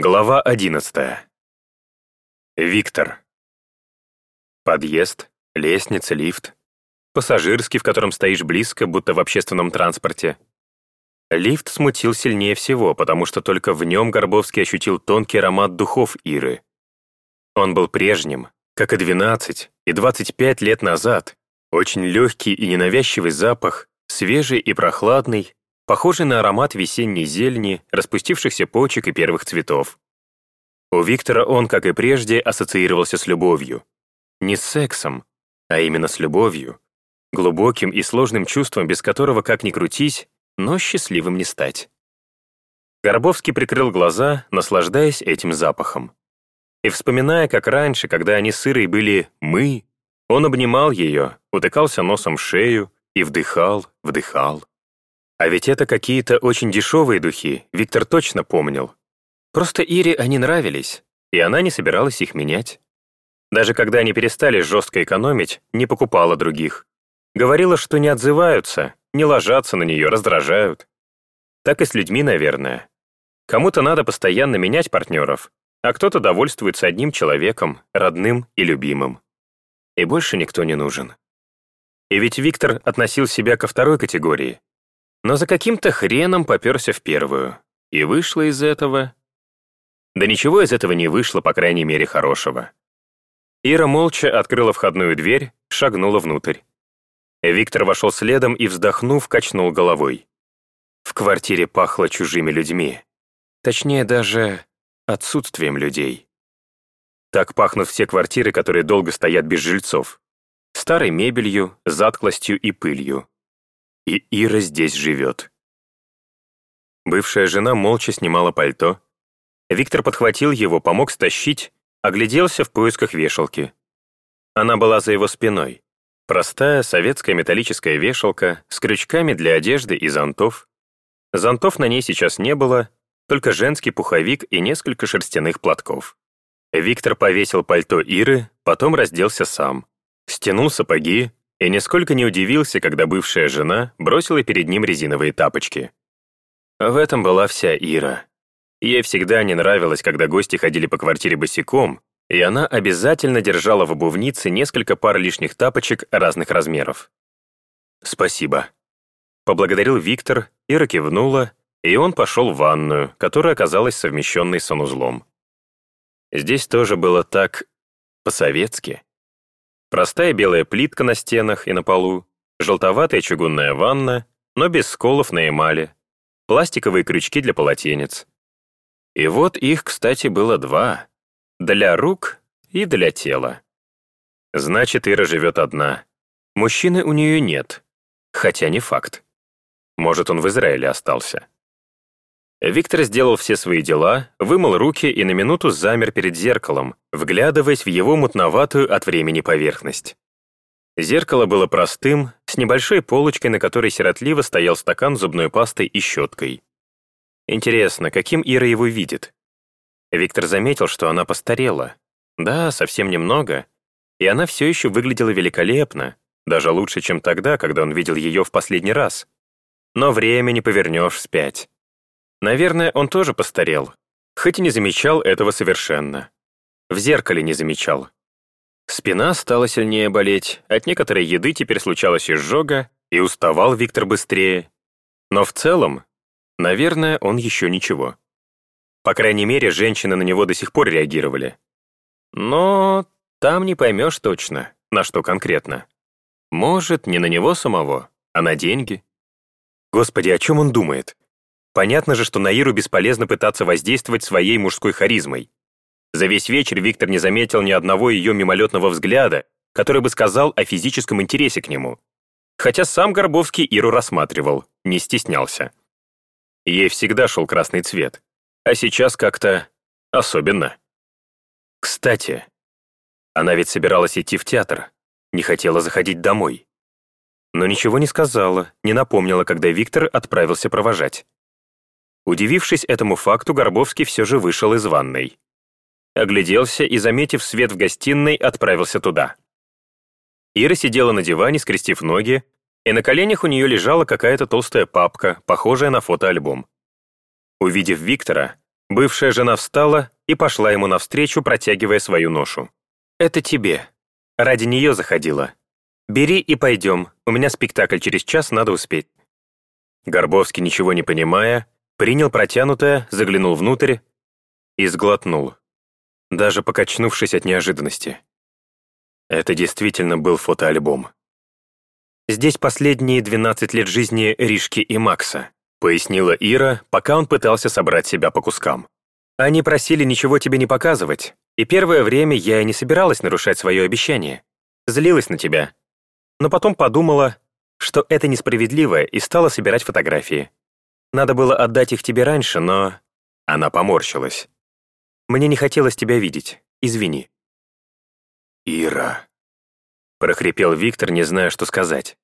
Глава 11. Виктор. Подъезд, лестница, лифт. Пассажирский, в котором стоишь близко, будто в общественном транспорте. Лифт смутил сильнее всего, потому что только в нем Горбовский ощутил тонкий аромат духов Иры. Он был прежним, как и 12 и 25 лет назад. Очень легкий и ненавязчивый запах, свежий и прохладный, похожий на аромат весенней зелени, распустившихся почек и первых цветов. У Виктора он, как и прежде, ассоциировался с любовью. Не с сексом, а именно с любовью, глубоким и сложным чувством, без которого, как ни крутись, но счастливым не стать. Горбовский прикрыл глаза, наслаждаясь этим запахом. И вспоминая, как раньше, когда они с Ирой были «мы», он обнимал ее, утыкался носом в шею и вдыхал, вдыхал. А ведь это какие-то очень дешевые духи, Виктор точно помнил. Просто Ире они нравились, и она не собиралась их менять. Даже когда они перестали жестко экономить, не покупала других. Говорила, что не отзываются, не ложатся на нее, раздражают. Так и с людьми, наверное. Кому-то надо постоянно менять партнеров, а кто-то довольствуется одним человеком, родным и любимым. И больше никто не нужен. И ведь Виктор относил себя ко второй категории, но за каким-то хреном поперся в первую. И вышло из этого... Да ничего из этого не вышло, по крайней мере, хорошего. Ира молча открыла входную дверь, шагнула внутрь. Виктор вошел следом и, вздохнув, качнул головой. В квартире пахло чужими людьми. Точнее, даже отсутствием людей. Так пахнут все квартиры, которые долго стоят без жильцов. Старой мебелью, затклостью и пылью и Ира здесь живет. Бывшая жена молча снимала пальто. Виктор подхватил его, помог стащить, огляделся в поисках вешалки. Она была за его спиной. Простая советская металлическая вешалка с крючками для одежды и зонтов. Зонтов на ней сейчас не было, только женский пуховик и несколько шерстяных платков. Виктор повесил пальто Иры, потом разделся сам. Стянул сапоги, и нисколько не удивился, когда бывшая жена бросила перед ним резиновые тапочки. В этом была вся Ира. Ей всегда не нравилось, когда гости ходили по квартире босиком, и она обязательно держала в обувнице несколько пар лишних тапочек разных размеров. «Спасибо», — поблагодарил Виктор, Ира кивнула, и он пошел в ванную, которая оказалась совмещенной санузлом. Здесь тоже было так по-советски. Простая белая плитка на стенах и на полу, желтоватая чугунная ванна, но без сколов на эмали, пластиковые крючки для полотенец. И вот их, кстати, было два. Для рук и для тела. Значит, Ира живет одна. Мужчины у нее нет. Хотя не факт. Может, он в Израиле остался. Виктор сделал все свои дела, вымыл руки и на минуту замер перед зеркалом, вглядываясь в его мутноватую от времени поверхность. Зеркало было простым, с небольшой полочкой, на которой сиротливо стоял стакан зубной пастой и щеткой. Интересно, каким Ира его видит? Виктор заметил, что она постарела. Да, совсем немного. И она все еще выглядела великолепно, даже лучше, чем тогда, когда он видел ее в последний раз. Но время не повернешь вспять. Наверное, он тоже постарел, хоть и не замечал этого совершенно. В зеркале не замечал. Спина стала сильнее болеть, от некоторой еды теперь случалась изжога, и уставал Виктор быстрее. Но в целом, наверное, он еще ничего. По крайней мере, женщины на него до сих пор реагировали. Но там не поймешь точно, на что конкретно. Может, не на него самого, а на деньги. Господи, о чем он думает? Понятно же, что Наиру бесполезно пытаться воздействовать своей мужской харизмой. За весь вечер Виктор не заметил ни одного ее мимолетного взгляда, который бы сказал о физическом интересе к нему. Хотя сам Горбовский Иру рассматривал, не стеснялся. Ей всегда шел красный цвет, а сейчас как-то особенно. Кстати, она ведь собиралась идти в театр, не хотела заходить домой. Но ничего не сказала, не напомнила, когда Виктор отправился провожать. Удивившись этому факту, Горбовский все же вышел из ванной. Огляделся и, заметив свет в гостиной, отправился туда. Ира сидела на диване, скрестив ноги, и на коленях у нее лежала какая-то толстая папка, похожая на фотоальбом. Увидев Виктора, Бывшая жена встала и пошла ему навстречу, протягивая свою ношу. «Это тебе. Ради нее заходила. Бери и пойдем, у меня спектакль через час, надо успеть». Горбовский, ничего не понимая, принял протянутое, заглянул внутрь и сглотнул, даже покачнувшись от неожиданности. Это действительно был фотоальбом. «Здесь последние 12 лет жизни Ришки и Макса», пояснила Ира, пока он пытался собрать себя по кускам. «Они просили ничего тебе не показывать, и первое время я и не собиралась нарушать свое обещание. Злилась на тебя. Но потом подумала, что это несправедливо, и стала собирать фотографии. Надо было отдать их тебе раньше, но...» Она поморщилась. «Мне не хотелось тебя видеть. Извини». «Ира», прохрипел Виктор, не зная, что сказать.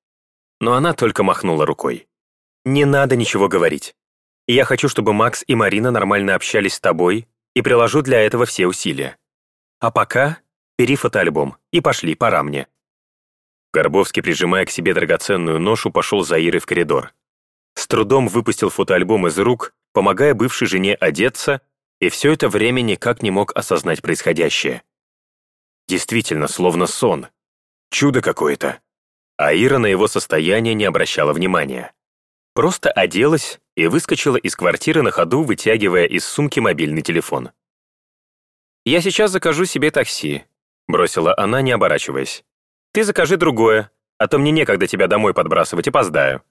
Но она только махнула рукой. «Не надо ничего говорить. Я хочу, чтобы Макс и Марина нормально общались с тобой и приложу для этого все усилия. А пока бери фотоальбом и пошли, пора мне». Горбовский, прижимая к себе драгоценную ношу, пошел за Ирой в коридор. С трудом выпустил фотоальбом из рук, помогая бывшей жене одеться, и все это время никак не мог осознать происходящее. Действительно, словно сон. Чудо какое-то. А Ира на его состояние не обращала внимания. Просто оделась и выскочила из квартиры на ходу, вытягивая из сумки мобильный телефон. «Я сейчас закажу себе такси», — бросила она, не оборачиваясь. «Ты закажи другое, а то мне некогда тебя домой подбрасывать, опоздаю».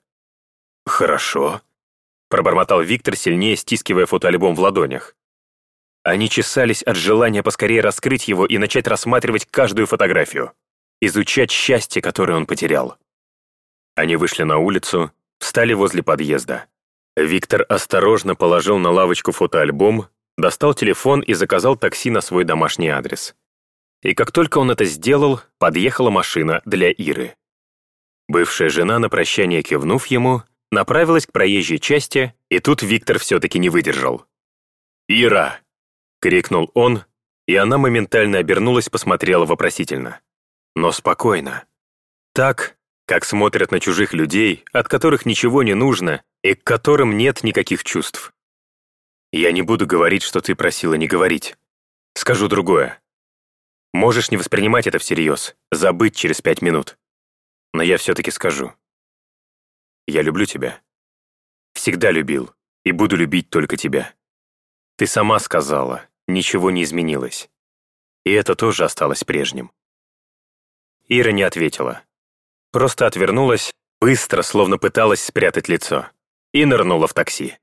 «Хорошо», — пробормотал Виктор, сильнее стискивая фотоальбом в ладонях. Они чесались от желания поскорее раскрыть его и начать рассматривать каждую фотографию изучать счастье, которое он потерял. Они вышли на улицу, встали возле подъезда. Виктор осторожно положил на лавочку фотоальбом, достал телефон и заказал такси на свой домашний адрес. И как только он это сделал, подъехала машина для Иры. Бывшая жена, на прощание кивнув ему, направилась к проезжей части, и тут Виктор все-таки не выдержал. «Ира!» — крикнул он, и она моментально обернулась, посмотрела вопросительно но спокойно. Так, как смотрят на чужих людей, от которых ничего не нужно и к которым нет никаких чувств. Я не буду говорить, что ты просила не говорить. Скажу другое. Можешь не воспринимать это всерьез, забыть через пять минут. Но я все-таки скажу. Я люблю тебя. Всегда любил и буду любить только тебя. Ты сама сказала, ничего не изменилось. И это тоже осталось прежним. Ира не ответила. Просто отвернулась, быстро, словно пыталась спрятать лицо, и нырнула в такси.